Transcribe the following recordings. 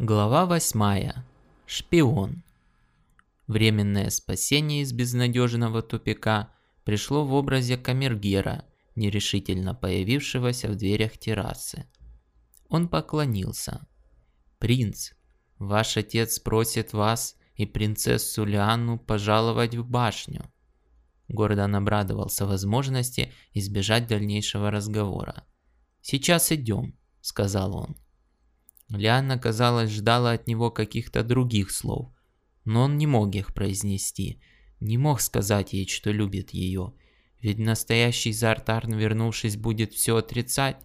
Глава 8. Шпион. Временное спасение из безнадежного тупика пришло в образе камергера, нерешительно появившегося в дверях террасы. Он поклонился. «Принц, ваш отец просит вас и принцессу Лианну пожаловать в башню». Гордон обрадовался возможности избежать дальнейшего разговора. «Сейчас идем», — сказал он. Лианна, казалось, ждала от него каких-то других слов, но он не мог их произнести, не мог сказать ей, что любит ее, ведь настоящий Зартарн, вернувшись, будет все отрицать.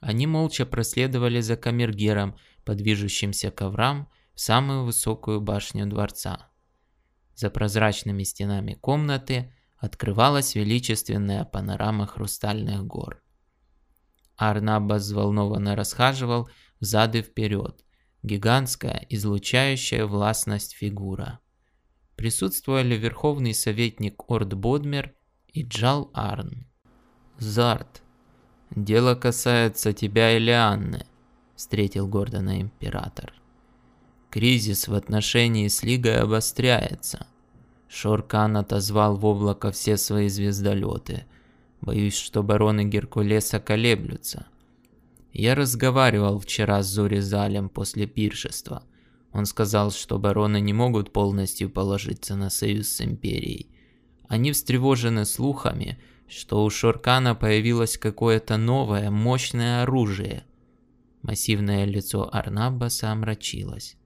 Они молча проследовали за камергером по движущимся коврам в самую высокую башню дворца. За прозрачными стенами комнаты открывалась величественная панорама хрустальных гор. Арнаба взволнованно расхаживал взад и вперед. Гигантская, излучающая властность фигура. Присутствовали верховный советник Орд Бодмер и Джал Арн. «Зарт, дело касается тебя и Лианны», — встретил Гордона император. «Кризис в отношении с Лигой обостряется. Шоркан отозвал в облако все свои звездолеты. Боюсь, что бароны Геркулеса колеблются. Я разговаривал вчера с Зоризалем после пиршества. Он сказал, что бароны не могут полностью положиться на союз с Империей. Они встревожены слухами, что у Шоркана появилось какое-то новое, мощное оружие. Массивное лицо Арнаббаса омрачилось.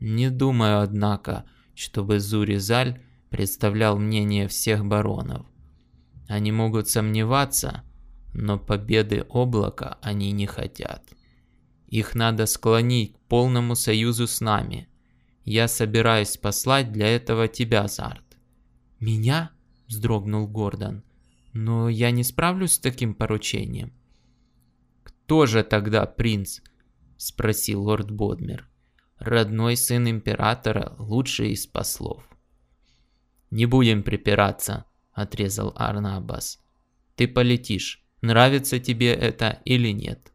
Не думаю, однако, чтобы Зуризаль представлял мнение всех баронов. Они могут сомневаться, но победы облака они не хотят. Их надо склонить к полному союзу с нами. Я собираюсь послать для этого тебя, Зарт. Меня? вздрогнул Гордон. Но я не справлюсь с таким поручением. Кто же тогда принц? спросил лорд Бодмер. Родной сын императора, лучший из послов. Не будем припираться, отрезал Арнабас. Ты полетишь. Нравится тебе это или нет?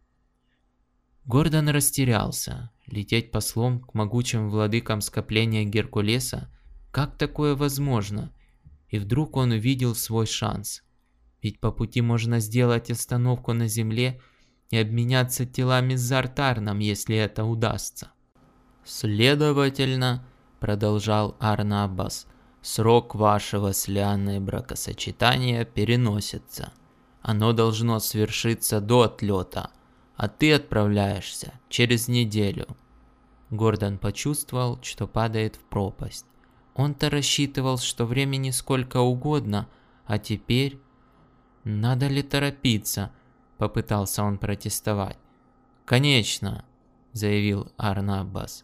Гордон растерялся. Лететь послом к могучим владыкам скопления Геркулеса? Как такое возможно? И вдруг он увидел свой шанс. Ведь по пути можно сделать остановку на земле и обменяться телами с Зартарном, если это удастся. Следовательно, продолжал Арнабас, срок вашего с Лианной бракосочетания переносится. Оно должно свершиться до отлета, а ты отправляешься через неделю. Гордон почувствовал, что падает в пропасть. Он-то рассчитывал, что времени сколько угодно, а теперь... Надо ли торопиться? Попытался он протестовать. Конечно, заявил Арнабас.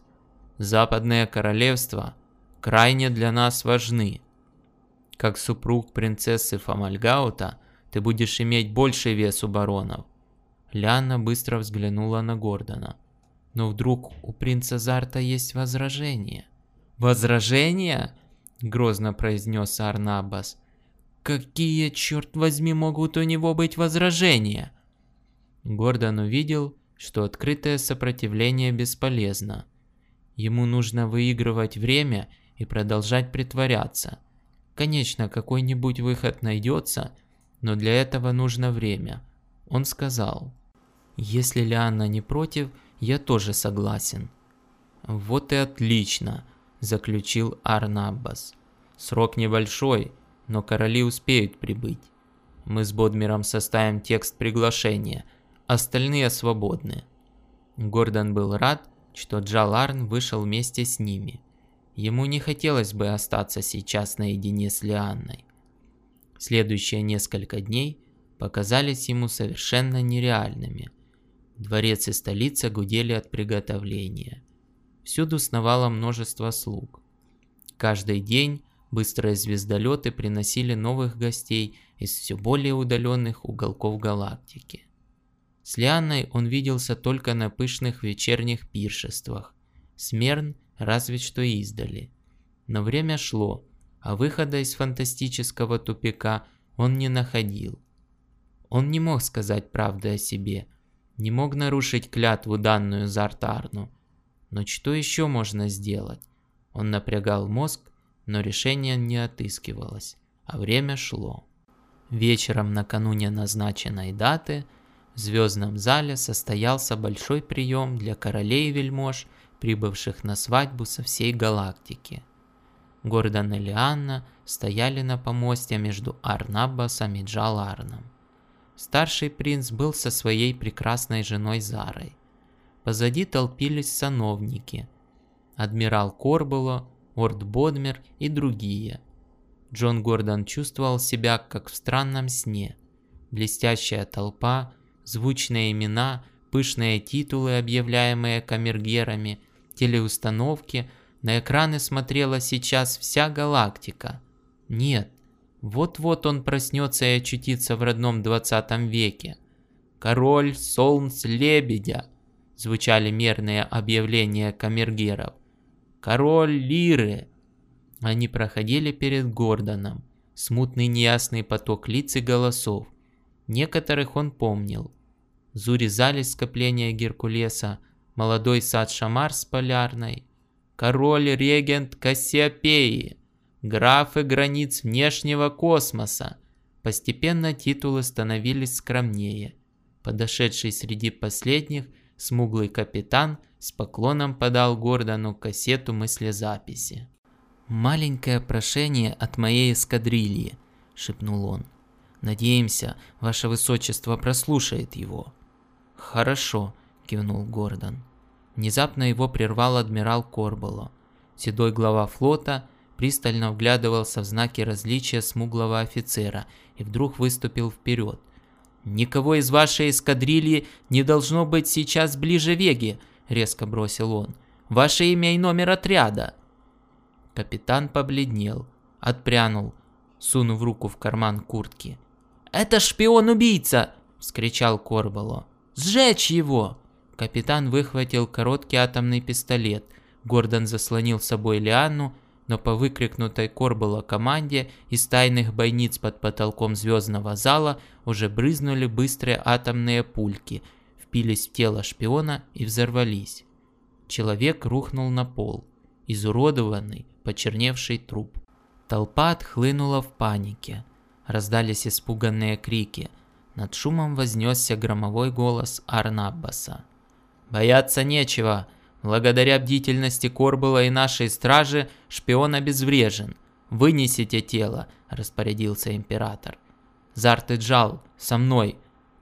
Западные королевства крайне для нас важны. Как супруг принцессы Фамальгаута, ты будешь иметь больший вес у баронов. Лианна быстро взглянула на Гордона. Но вдруг у принца Зарта есть возражение. «Возражения?» – грозно произнес Арнабас. «Какие, черт возьми, могут у него быть возражения?» Гордон увидел, что открытое сопротивление бесполезно. Ему нужно выигрывать время и продолжать притворяться. Конечно, какой-нибудь выход найдется – но для этого нужно время. Он сказал, если Лианна не против, я тоже согласен. Вот и отлично, заключил Арнаббас. Срок небольшой, но короли успеют прибыть. Мы с Бодмером составим текст приглашения, остальные свободны. Гордон был рад, что Джаларн вышел вместе с ними. Ему не хотелось бы остаться сейчас наедине с Лианной. Следующие несколько дней показались ему совершенно нереальными. Дворец и столица гудели от приготовления. Всюду сновало множество слуг. Каждый день быстрые звездолеты приносили новых гостей из все более удаленных уголков галактики. С Лианной он виделся только на пышных вечерних пиршествах. Смерн разве что издали. Но время шло, а выхода из фантастического тупика он не находил. Он не мог сказать правды о себе, не мог нарушить клятву данную Зартарну, Но что еще можно сделать? Он напрягал мозг, но решение не отыскивалось, а время шло. Вечером накануне назначенной даты в звездном зале состоялся большой прием для королей и вельмож, прибывших на свадьбу со всей галактики. Гордон и Лианна стояли на помосте между Арнабасом и Джаларном. Старший принц был со своей прекрасной женой Зарой. Позади толпились сановники. Адмирал Корбуло, Орд Бодмер и другие. Джон Гордон чувствовал себя как в странном сне. Блестящая толпа, звучные имена, пышные титулы, объявляемые камергерами, телеустановки, на экраны смотрела сейчас вся галактика. Нет, вот-вот он проснется и очутится в родном 20 веке. «Король Солнц Лебедя!» Звучали мерные объявления камергеров. «Король Лиры!» Они проходили перед Гордоном. Смутный неясный поток лиц и голосов. Некоторых он помнил. Зуризали скопления Геркулеса, молодой сад Шамар с Полярной, король-регент Кассиопеи, графы границ внешнего космоса. Постепенно титулы становились скромнее. Подошедший среди последних, смуглый капитан с поклоном подал Гордону кассету мыслезаписи. «Маленькое прошение от моей эскадрильи», — шепнул он. «Надеемся, ваше высочество прослушает его». «Хорошо», — кивнул Гордон. Внезапно его прервал адмирал Корбало. Седой глава флота пристально вглядывался в знаки различия смуглого офицера и вдруг выступил вперед. «Никого из вашей эскадрильи не должно быть сейчас ближе Веги», — резко бросил он. «Ваше имя и номер отряда». Капитан побледнел, отпрянул, сунув руку в карман куртки. «Это шпион-убийца!» — вскричал Корбало. «Сжечь его!» Капитан выхватил короткий атомный пистолет. Гордон заслонил собой Лианну, но по выкрикнутой Корбула команде из тайных бойниц под потолком звездного зала уже брызнули быстрые атомные пульки, впились в тело шпиона и взорвались. Человек рухнул на пол, изуродованный, почерневший труп. Толпа отхлынула в панике. Раздались испуганные крики. Над шумом вознесся громовой голос Арнаббаса. «Бояться нечего!» Благодаря бдительности Корбула и нашей стражи шпион обезврежен. Вынесите тело, распорядился император. Зарт и Джал, со мной.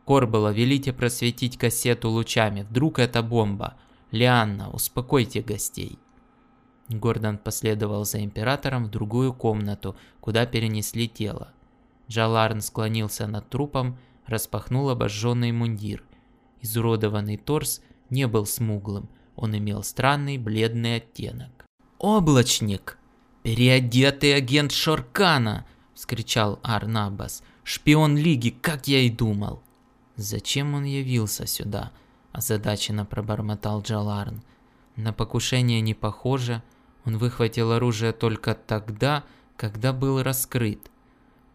Корбула, велите просветить кассету лучами. Вдруг это бомба. Лианна, успокойте гостей. Гордон последовал за императором в другую комнату, куда перенесли тело. Джаларн склонился над трупом, распахнул обожженный мундир. Изуродованный торс не был смуглым, он имел странный бледный оттенок. «Облачник! Переодетый агент Шоркана!» – вскричал Арнабас. «Шпион Лиги, как я и думал!» «Зачем он явился сюда?» – озадаченно пробормотал Джаларн. «На покушение не похоже. Он выхватил оружие только тогда, когда был раскрыт.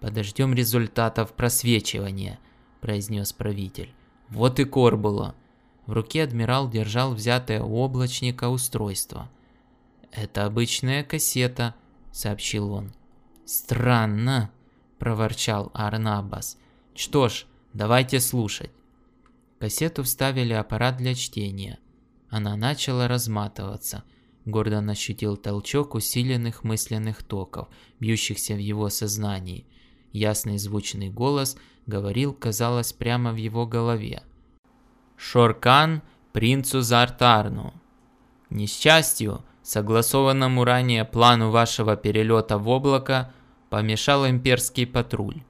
Подождем результатов просвечивания», – произнес правитель. «Вот и Корбула. В руке адмирал держал взятое у облачника устройство. «Это обычная кассета», — сообщил он. «Странно», — проворчал Арнабас. «Что ж, давайте слушать». Кассету вставили аппарат для чтения. Она начала разматываться. Гордон ощутил толчок усиленных мысленных токов, бьющихся в его сознании. Ясный звучный голос говорил, казалось, прямо в его голове. Шоркан принцу Зартарну. Несчастью, согласованному ранее плану вашего перелета в облако, помешал имперский патруль.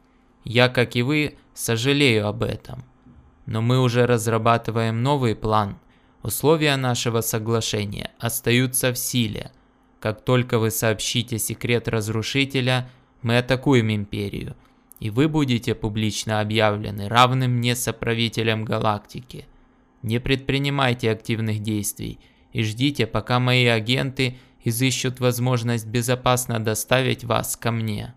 Я, как и вы, сожалею об этом. Но мы уже разрабатываем новый план. Условия нашего соглашения остаются в силе. Как только вы сообщите секрет разрушителя, мы атакуем империю, и вы будете публично объявлены равным мне соправителем галактики – не предпринимайте активных действий и ждите, пока мои агенты изыщут возможность безопасно доставить вас ко мне.